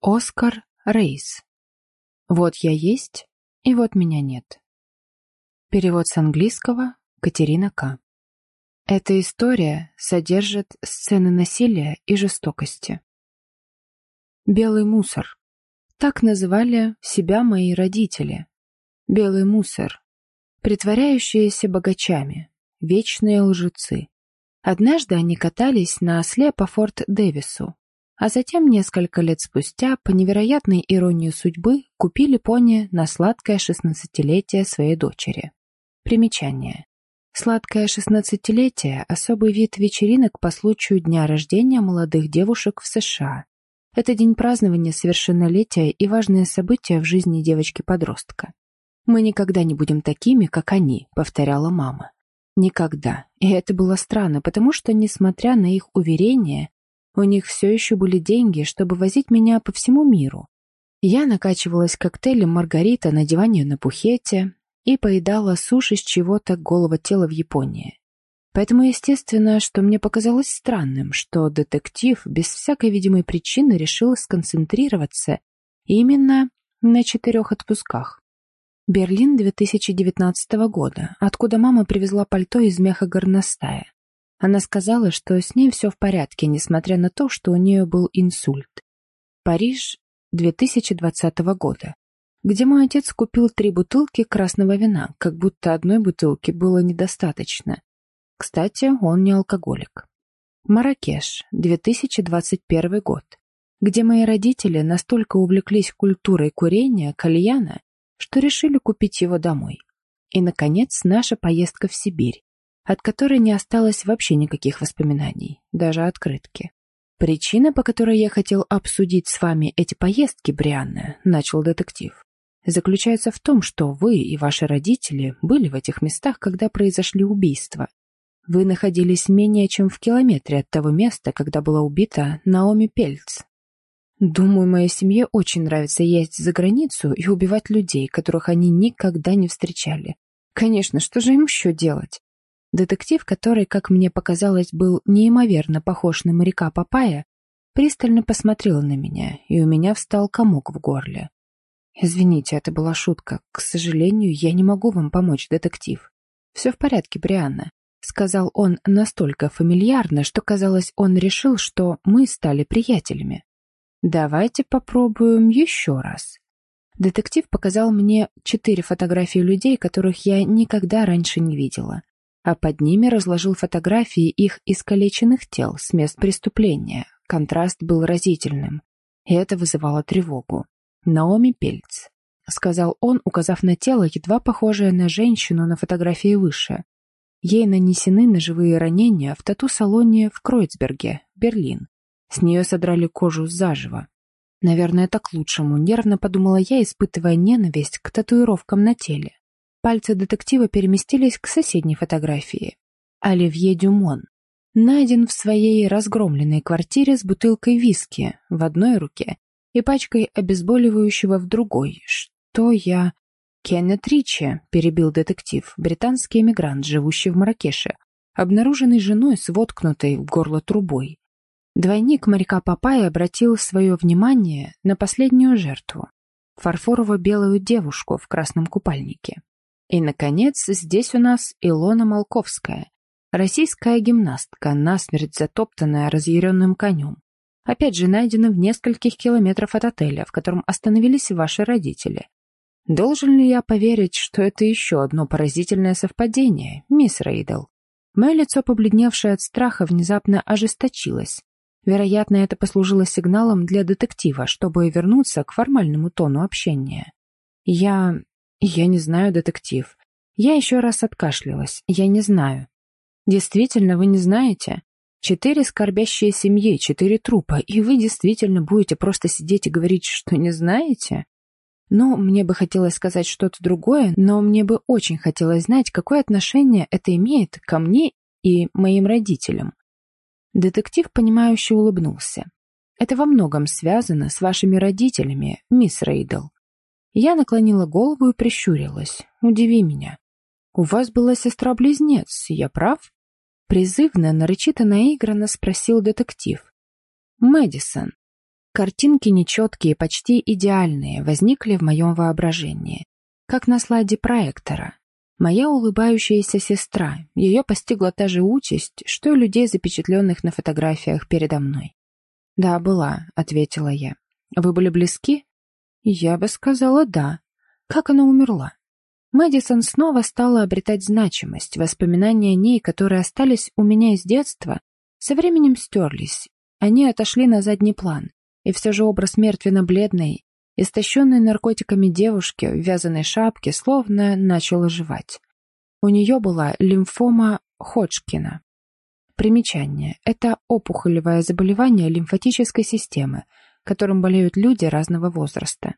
Оскар Рейс. Вот я есть, и вот меня нет. Перевод с английского Катерина К. Эта история содержит сцены насилия и жестокости. Белый мусор. Так называли себя мои родители. Белый мусор. Притворяющиеся богачами. Вечные лжецы. Однажды они катались на осле по Форт Дэвису, а затем, несколько лет спустя, по невероятной иронии судьбы, купили пони на сладкое шестнадцатилетие своей дочери. Примечание. Сладкое шестнадцатилетие – особый вид вечеринок по случаю дня рождения молодых девушек в США. Это день празднования совершеннолетия и важное событие в жизни девочки-подростка. «Мы никогда не будем такими, как они», — повторяла мама. Никогда. И это было странно, потому что, несмотря на их уверения, у них все еще были деньги, чтобы возить меня по всему миру. Я накачивалась коктейлем «Маргарита» на диване на пухете и поедала суши с чего-то голого тела в Японии. Поэтому, естественно, что мне показалось странным, что детектив без всякой видимой причины решил сконцентрироваться именно на четырех отпусках. Берлин 2019 года, откуда мама привезла пальто из меха горностая. Она сказала, что с ней все в порядке, несмотря на то, что у нее был инсульт. Париж 2020 года, где мой отец купил три бутылки красного вина, как будто одной бутылки было недостаточно. Кстати, он не алкоголик. Маракеш, 2021 год, где мои родители настолько увлеклись культурой курения, кальяна, что решили купить его домой. И, наконец, наша поездка в Сибирь, от которой не осталось вообще никаких воспоминаний, даже открытки. Причина, по которой я хотел обсудить с вами эти поездки, Брианна, начал детектив, заключается в том, что вы и ваши родители были в этих местах, когда произошли убийства. Вы находились менее чем в километре от того места, когда была убита Наоми Пельц. Думаю, моей семье очень нравится ездить за границу и убивать людей, которых они никогда не встречали. Конечно, что же им еще делать? Детектив, который, как мне показалось, был неимоверно похож на моряка Папая, пристально посмотрел на меня, и у меня встал комок в горле. «Извините, это была шутка. К сожалению, я не могу вам помочь, детектив. Все в порядке, Брианна», — сказал он настолько фамильярно, что, казалось, он решил, что мы стали приятелями. «Давайте попробуем еще раз». Детектив показал мне четыре фотографии людей, которых я никогда раньше не видела а под ними разложил фотографии их искалеченных тел с мест преступления. Контраст был разительным, и это вызывало тревогу. «Наоми Пельц», — сказал он, указав на тело, едва похожее на женщину на фотографии выше. Ей нанесены ножевые ранения в тату-салоне в Кройцберге, Берлин. С нее содрали кожу заживо. Наверное, это к лучшему, нервно подумала я, испытывая ненависть к татуировкам на теле. Пальцы детектива переместились к соседней фотографии. Оливье Дюмон. Найден в своей разгромленной квартире с бутылкой виски в одной руке и пачкой обезболивающего в другой. Что я... Кеннет Ричи, перебил детектив, британский эмигрант, живущий в Маракеше, обнаруженный женой с воткнутой в горло трубой. Двойник моряка Папая обратил свое внимание на последнюю жертву — фарфорово-белую девушку в красном купальнике. И, наконец, здесь у нас Илона Малковская, российская гимнастка, насмерть затоптанная разъяренным конем. Опять же, найдена в нескольких километрах от отеля, в котором остановились ваши родители. Должен ли я поверить, что это еще одно поразительное совпадение, мисс Рейдл? Мое лицо, побледневшее от страха, внезапно ожесточилось. Вероятно, это послужило сигналом для детектива, чтобы вернуться к формальному тону общения. Я... «Я не знаю, детектив. Я еще раз откашлялась. Я не знаю». «Действительно, вы не знаете?» Четыре скорбящие семьи, четыре трупа, и вы действительно будете просто сидеть и говорить, что не знаете? Ну, мне бы хотелось сказать что-то другое, но мне бы очень хотелось знать, какое отношение это имеет ко мне и моим родителям. Детектив, понимающе улыбнулся. Это во многом связано с вашими родителями, мисс Рейдл. Я наклонила голову и прищурилась. «Удиви меня. У вас была сестра-близнец, я прав?» Призывно, нарочито наигранно спросил детектив. «Мэдисон». Картинки нечеткие, почти идеальные, возникли в моем воображении, как на слайде проектора. Моя улыбающаяся сестра, ее постигла та же участь, что и людей, запечатленных на фотографиях передо мной. «Да, была», — ответила я. «Вы были близки?» «Я бы сказала, да. Как она умерла?» Мэдисон снова стала обретать значимость. Воспоминания о ней, которые остались у меня из детства, со временем стерлись. Они отошли на задний план. И все же образ мертвенно-бледной, истощенной наркотиками девушки в вязаной шапке словно начал оживать. У нее была лимфома Ходжкина. Примечание. Это опухолевое заболевание лимфатической системы, которым болеют люди разного возраста.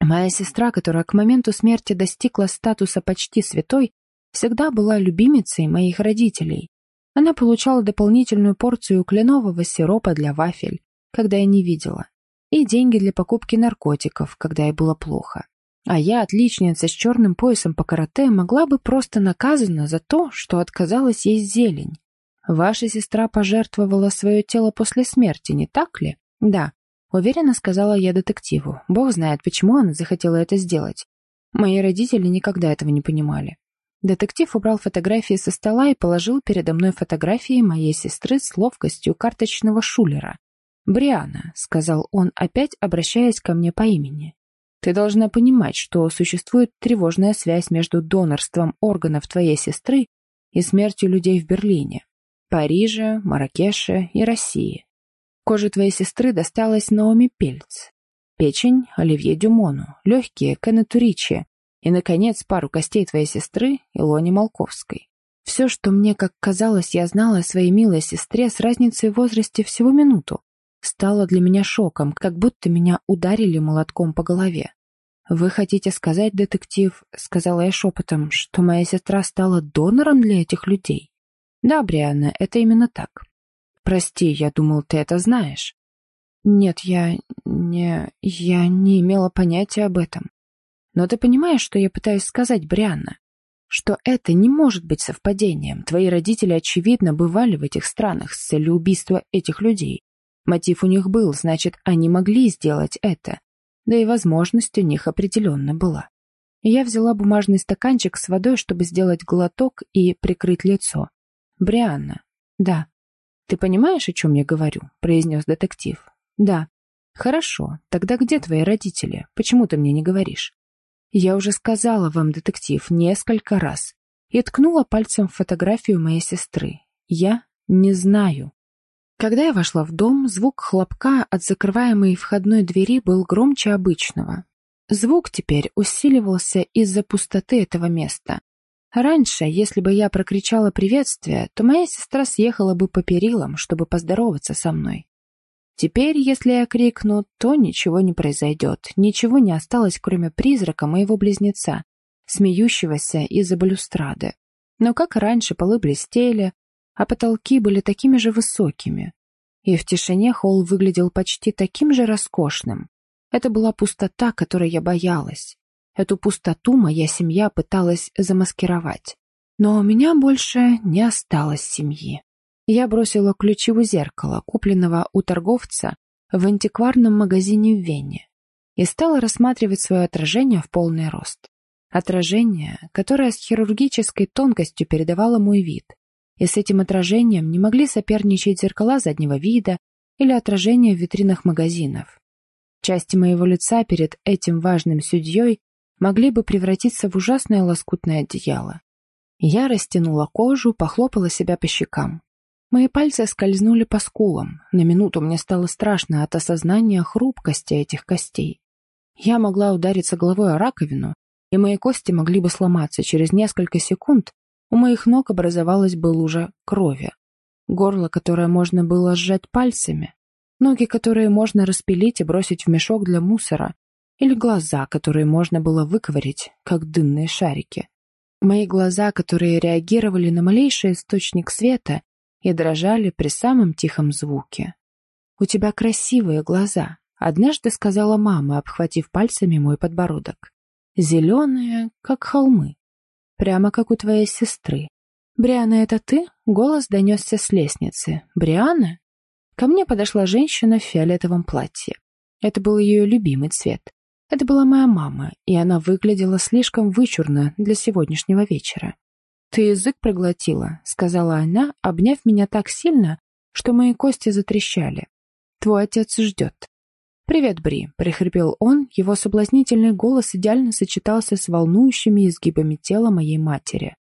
Моя сестра, которая к моменту смерти достигла статуса почти святой, всегда была любимицей моих родителей. Она получала дополнительную порцию кленового сиропа для вафель, когда я не видела, и деньги для покупки наркотиков, когда ей было плохо. А я, отличница с черным поясом по карате, могла бы просто наказана за то, что отказалась есть зелень. Ваша сестра пожертвовала свое тело после смерти, не так ли? Да, Уверенно сказала я детективу. Бог знает, почему она захотела это сделать. Мои родители никогда этого не понимали. Детектив убрал фотографии со стола и положил передо мной фотографии моей сестры с ловкостью карточного шулера. «Бриана», — сказал он, опять обращаясь ко мне по имени. «Ты должна понимать, что существует тревожная связь между донорством органов твоей сестры и смертью людей в Берлине, Париже, Маракеше и России. Коже твоей сестры досталась Наоми Пельц. Печень — Оливье Дюмону, легкие — Кеннету Ричи и, наконец, пару костей твоей сестры — Илоне Малковской. Все, что мне, как казалось, я знала о своей милой сестре с разницей в возрасте всего минуту, стало для меня шоком, как будто меня ударили молотком по голове. «Вы хотите сказать, детектив, — сказала я шепотом, — что моя сестра стала донором для этих людей?» «Да, Брианна, это именно так. Прости, я думал, ты это знаешь. Нет, я не... я не имела понятия об этом. Но ты понимаешь, что я пытаюсь сказать, Брианна? Что это не может быть совпадением. Твои родители, очевидно, бывали в этих странах с целью убийства этих людей. Мотив у них был, значит, они могли сделать это. Да и возможность у них определенно была. Я взяла бумажный стаканчик с водой, чтобы сделать глоток и прикрыть лицо. «Брианна». «Да». «Ты понимаешь, о чем я говорю?» — произнес детектив. «Да». «Хорошо. Тогда где твои родители? Почему ты мне не говоришь?» «Я уже сказала вам, детектив, несколько раз». И ткнула пальцем в фотографию моей сестры. «Я не знаю». Когда я вошла в дом, звук хлопка от закрываемой входной двери был громче обычного. Звук теперь усиливался из-за пустоты этого места, Раньше, если бы я прокричала приветствие, то моя сестра съехала бы по перилам, чтобы поздороваться со мной. Теперь, если я крикну, то ничего не произойдет, ничего не осталось, кроме призрака моего близнеца, смеющегося из-за балюстрады. Но как раньше, полы блестели, а потолки были такими же высокими. И в тишине холл выглядел почти таким же роскошным. Это была пустота, которой я боялась. Эту пустоту моя семья пыталась замаскировать. Но у меня больше не осталось семьи. Я бросила ключи у зеркала, купленного у торговца в антикварном магазине в Вене, и стала рассматривать свое отражение в полный рост. Отражение, которое с хирургической тонкостью передавало мой вид. И с этим отражением не могли соперничать зеркала заднего вида или отражения в витринах магазинов. Части моего лица перед этим важным судьей могли бы превратиться в ужасное лоскутное одеяло. Я растянула кожу, похлопала себя по щекам. Мои пальцы скользнули по скулам. На минуту мне стало страшно от осознания хрупкости этих костей. Я могла удариться головой о раковину, и мои кости могли бы сломаться. Через несколько секунд у моих ног образовалась бы лужа крови. Горло, которое можно было сжать пальцами, ноги, которые можно распилить и бросить в мешок для мусора, или глаза, которые можно было выковырять, как дынные шарики. Мои глаза, которые реагировали на малейший источник света и дрожали при самом тихом звуке. «У тебя красивые глаза», — однажды сказала мама, обхватив пальцами мой подбородок. «Зеленые, как холмы. Прямо как у твоей сестры. Бриана, это ты?» — голос донесся с лестницы. «Бриана?» Ко мне подошла женщина в фиолетовом платье. Это был ее любимый цвет. Это была моя мама, и она выглядела слишком вычурно для сегодняшнего вечера. «Ты язык проглотила», — сказала она, обняв меня так сильно, что мои кости затрещали. «Твой отец ждет». «Привет, Бри», — прихрипел он, его соблазнительный голос идеально сочетался с волнующими изгибами тела моей матери.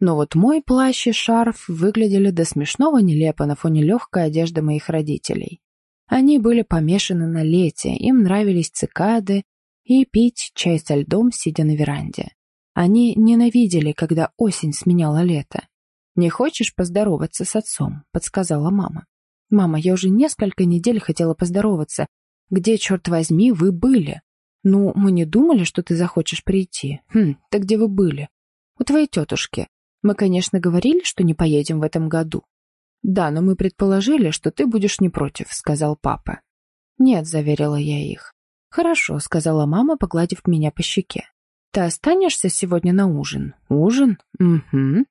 Но вот мой плащ и шарф выглядели до смешного нелепо на фоне легкой одежды моих родителей. Они были помешаны на лете, им нравились цикады и пить чай со льдом, сидя на веранде. Они ненавидели, когда осень сменяла лето. «Не хочешь поздороваться с отцом?» — подсказала мама. «Мама, я уже несколько недель хотела поздороваться. Где, черт возьми, вы были? Ну, мы не думали, что ты захочешь прийти. Хм, так где вы были? У твоей тетушки. Мы, конечно, говорили, что не поедем в этом году. Да, но мы предположили, что ты будешь не против, сказал папа. Нет, заверила я их. Хорошо, сказала мама, погладив меня по щеке. Ты останешься сегодня на ужин? Ужин? Угу.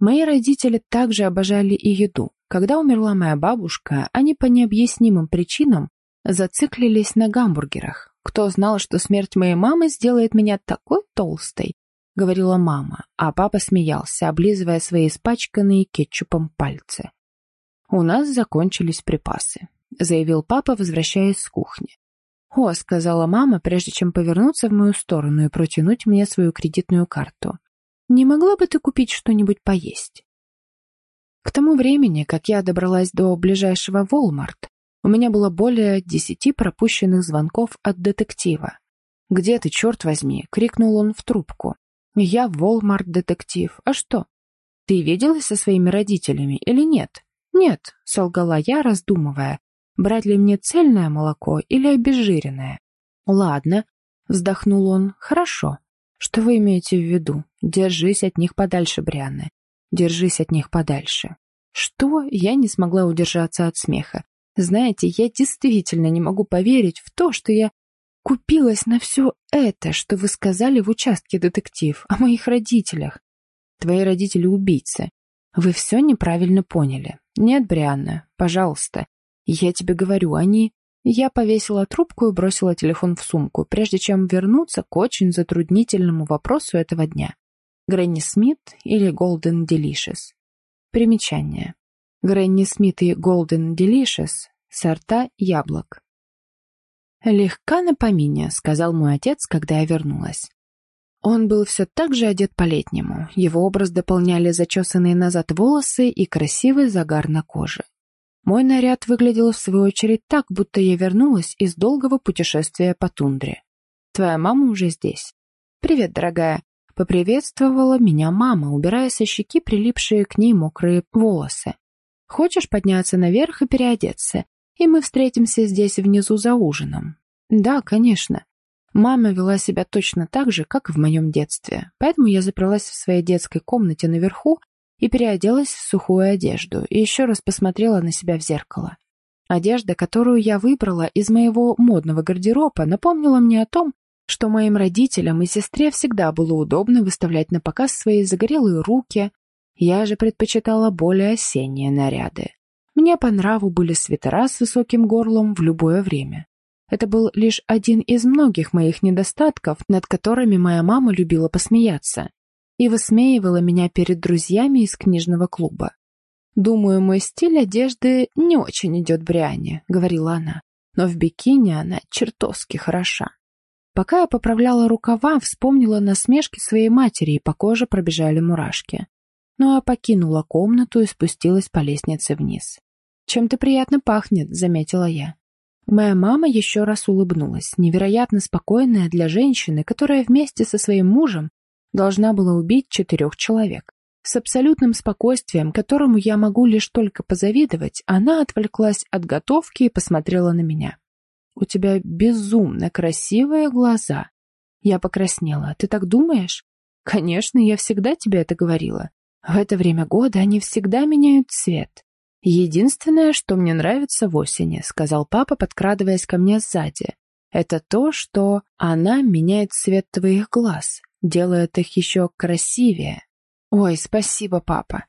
Мои родители также обожали и еду. Когда умерла моя бабушка, они по необъяснимым причинам зациклились на гамбургерах. Кто знал, что смерть моей мамы сделает меня такой толстой, — говорила мама, а папа смеялся, облизывая свои испачканные кетчупом пальцы. «У нас закончились припасы», — заявил папа, возвращаясь с кухни. «О», — сказала мама, прежде чем повернуться в мою сторону и протянуть мне свою кредитную карту. «Не могла бы ты купить что-нибудь поесть?» К тому времени, как я добралась до ближайшего Walmart, у меня было более десяти пропущенных звонков от детектива. «Где ты, черт возьми?» — крикнул он в трубку. Я Волмарт-детектив. А что? Ты виделась со своими родителями или нет? Нет, солгала я, раздумывая, брать ли мне цельное молоко или обезжиренное. Ладно, вздохнул он. Хорошо. Что вы имеете в виду? Держись от них подальше, Брианна. Держись от них подальше. Что? Я не смогла удержаться от смеха. Знаете, я действительно не могу поверить в то, что я купилась на все это, что вы сказали в участке, детектив, о моих родителях. Твои родители убийцы. Вы все неправильно поняли. Нет, Брианна, пожалуйста. Я тебе говорю, они... Я повесила трубку и бросила телефон в сумку, прежде чем вернуться к очень затруднительному вопросу этого дня. Гренни Смит или Голден Делишес? Примечание. Гренни Смит и Голден Делишес – сорта яблок. «Легка на помине», — сказал мой отец, когда я вернулась. Он был все так же одет по-летнему. Его образ дополняли зачесанные назад волосы и красивый загар на коже. Мой наряд выглядел в свою очередь так, будто я вернулась из долгого путешествия по тундре. «Твоя мама уже здесь?» «Привет, дорогая», — поприветствовала меня мама, убирая со щеки прилипшие к ней мокрые волосы. «Хочешь подняться наверх и переодеться? и мы встретимся здесь внизу за ужином. Да, конечно. Мама вела себя точно так же, как в моем детстве, поэтому я заперлась в своей детской комнате наверху и переоделась в сухую одежду, и еще раз посмотрела на себя в зеркало. Одежда, которую я выбрала из моего модного гардероба, напомнила мне о том, что моим родителям и сестре всегда было удобно выставлять на показ свои загорелые руки, я же предпочитала более осенние наряды. Мне по нраву были свитера с высоким горлом в любое время. Это был лишь один из многих моих недостатков, над которыми моя мама любила посмеяться и высмеивала меня перед друзьями из книжного клуба. «Думаю, мой стиль одежды не очень идет Бриане», — говорила она, «но в бикини она чертовски хороша». Пока я поправляла рукава, вспомнила насмешки своей матери, и по коже пробежали мурашки. Ну а покинула комнату и спустилась по лестнице вниз. «Чем-то приятно пахнет», — заметила я. Моя мама еще раз улыбнулась, невероятно спокойная для женщины, которая вместе со своим мужем должна была убить четырех человек. С абсолютным спокойствием, которому я могу лишь только позавидовать, она отвлеклась от готовки и посмотрела на меня. «У тебя безумно красивые глаза». Я покраснела. «Ты так думаешь?» «Конечно, я всегда тебе это говорила. В это время года они всегда меняют цвет. «Единственное, что мне нравится в осени», — сказал папа, подкрадываясь ко мне сзади, «это то, что она меняет цвет твоих глаз, делает их еще красивее». «Ой, спасибо, папа».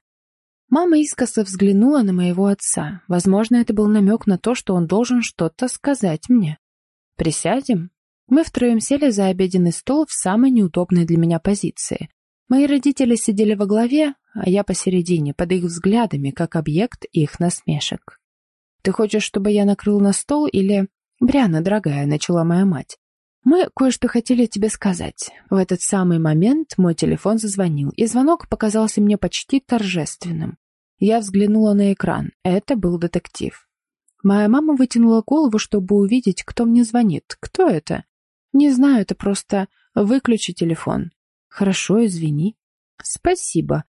Мама искоса взглянула на моего отца. Возможно, это был намек на то, что он должен что-то сказать мне. «Присядем?» Мы втроем сели за обеденный стол в самой неудобной для меня позиции. Мои родители сидели во главе, а я посередине, под их взглядами, как объект их насмешек. «Ты хочешь, чтобы я накрыл на стол или...» «Бриана, дорогая», — начала моя мать. «Мы кое-что хотели тебе сказать». В этот самый момент мой телефон зазвонил, и звонок показался мне почти торжественным. Я взглянула на экран. Это был детектив. Моя мама вытянула голову, чтобы увидеть, кто мне звонит. Кто это? Не знаю, это просто выключи телефон. Хорошо, извини. Спасибо.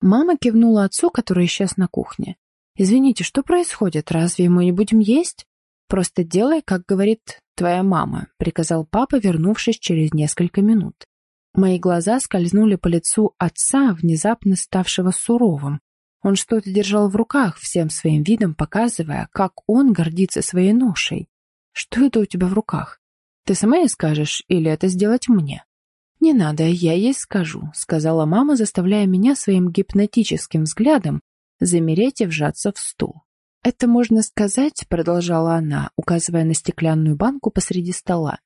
Мама кивнула отцу, который исчез на кухне. Извините, что происходит? Разве мы не будем есть? Просто делай, как говорит твоя мама, приказал папа, вернувшись через несколько минут. Мои глаза скользнули по лицу отца, внезапно ставшего суровым, он что-то держал в руках, всем своим видом показывая, как он гордится своей ношей. «Что это у тебя в руках? Ты сама ей скажешь, или это сделать мне?» «Не надо, я ей скажу», — сказала мама, заставляя меня своим гипнотическим взглядом замереть и вжаться в стул. «Это можно сказать», — продолжала она, указывая на стеклянную банку посреди стола,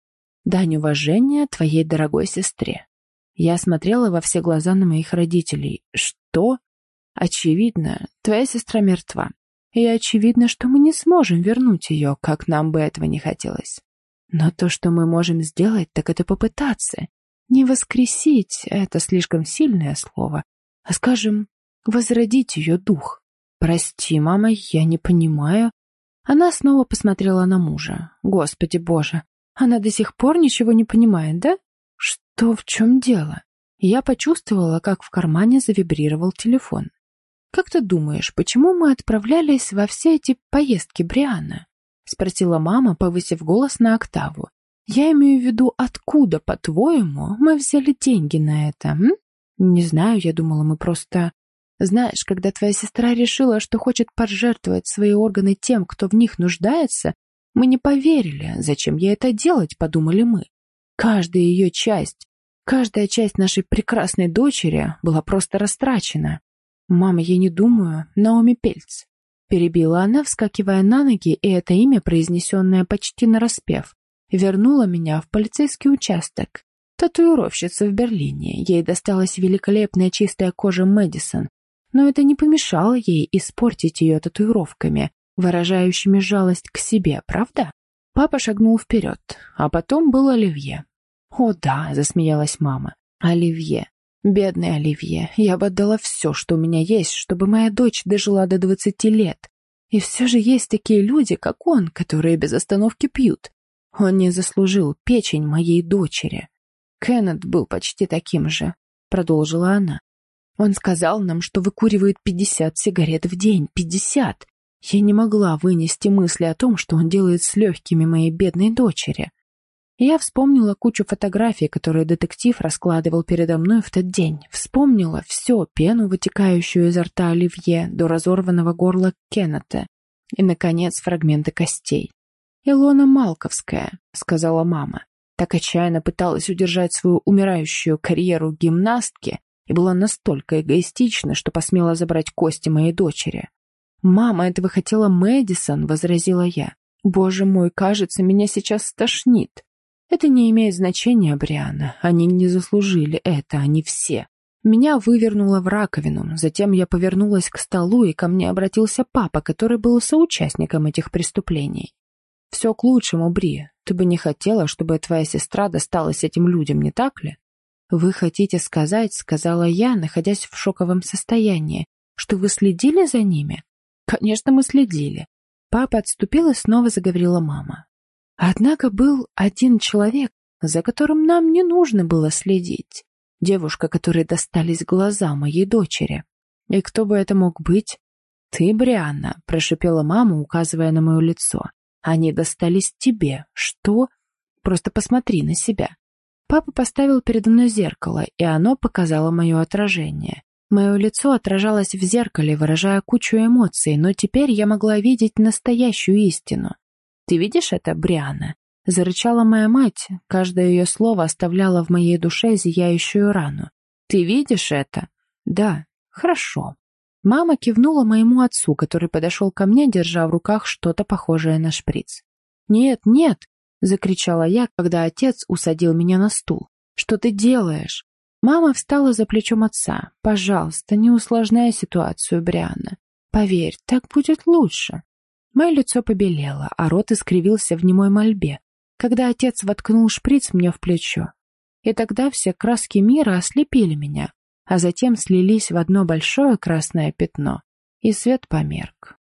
«дань уважения твоей дорогой сестре». Я смотрела во все глаза на моих родителей. «Что?» Очевидно, твоя сестра мертва. И очевидно, что мы не сможем вернуть ее, как нам бы этого не хотелось. Но то, что мы можем сделать, так это попытаться. Не воскресить — это слишком сильное слово, а, скажем, возродить ее дух. Прости, мама, я не понимаю. Она снова посмотрела на мужа. Господи боже, она до сих пор ничего не понимает, да? Что, в чем дело? Я почувствовала, как в кармане завибрировал телефон. «Как ты думаешь, почему мы отправлялись во все эти поездки, Бриана?» — спросила мама, повысив голос на октаву. «Я имею в виду, откуда, по-твоему, мы взяли деньги на это, м? Не знаю, я думала, мы просто... Знаешь, когда твоя сестра решила, что хочет пожертвовать свои органы тем, кто в них нуждается, мы не поверили. Зачем ей это делать, подумали мы. Каждая ее часть, каждая часть нашей прекрасной дочери была просто растрачена. «Мама, я не думаю. Наоми Пельц». Перебила она, вскакивая на ноги, и это имя, произнесенное почти нараспев, вернуло меня в полицейский участок. Татуировщица в Берлине. Ей досталась великолепная чистая кожа Мэдисон, но это не помешало ей испортить ее татуировками, выражающими жалость к себе, правда? Папа шагнул вперед, а потом был Оливье. «О да», — засмеялась мама, — «Оливье. Бедный Оливье, я бы отдала все, что у меня есть, чтобы моя дочь дожила до двадцати лет. И все же есть такие люди, как он, которые без остановки пьют. Он не заслужил печень моей дочери. Кеннет был почти таким же, продолжила она. Он сказал нам, что выкуривает пятьдесят сигарет в день. Пятьдесят! Я не могла вынести мысли о том, что он делает с легкими моей бедной дочери. Я вспомнила кучу фотографий, которые детектив раскладывал передо мной в тот день. Вспомнила все, пену, вытекающую изо рта Оливье, до разорванного горла Кеннета. И, наконец, фрагменты костей. «Илона Малковская», — сказала мама. Так отчаянно пыталась удержать свою умирающую карьеру гимнастки и была настолько эгоистична, что посмела забрать кости моей дочери. «Мама этого хотела Мэдисон», — возразила я. «Боже мой, кажется, меня сейчас стошнит». Это не имеет значения, Бриана. Они не заслужили это, они все. Меня вывернуло в раковину, затем я повернулась к столу, и ко мне обратился папа, который был соучастником этих преступлений. «Все к лучшему, Бри. Ты бы не хотела, чтобы твоя сестра досталась этим людям, не так ли?» «Вы хотите сказать, — сказала я, находясь в шоковом состоянии, — что вы следили за ними?» «Конечно, мы следили». Папа отступил, и снова заговорила мама. Однако был один человек, за которым нам не нужно было следить. Девушка, которой достались глаза моей дочери. И кто бы это мог быть? Ты, Брианна, прошипела мама, указывая на мое лицо. Они достались тебе. Что? Просто посмотри на себя. Папа поставил передо мной зеркало, и оно показало мое отражение. Мое лицо отражалось в зеркале, выражая кучу эмоций, но теперь я могла видеть настоящую истину. «Ты видишь это, Бриана?» Зарычала моя мать, каждое ее слово оставляло в моей душе зияющую рану. «Ты видишь это?» «Да, хорошо». Мама кивнула моему отцу, который подошел ко мне, держа в руках что-то похожее на шприц. «Нет, нет!» — закричала я, когда отец усадил меня на стул. «Что ты делаешь?» Мама встала за плечом отца. «Пожалуйста, не усложняй ситуацию, Брианна. Поверь, так будет лучше». Мое лицо побелело, а рот искривился в немой мольбе, когда отец воткнул шприц мне в плечо. И тогда все краски мира ослепили меня, а затем слились в одно большое красное пятно, и свет померк.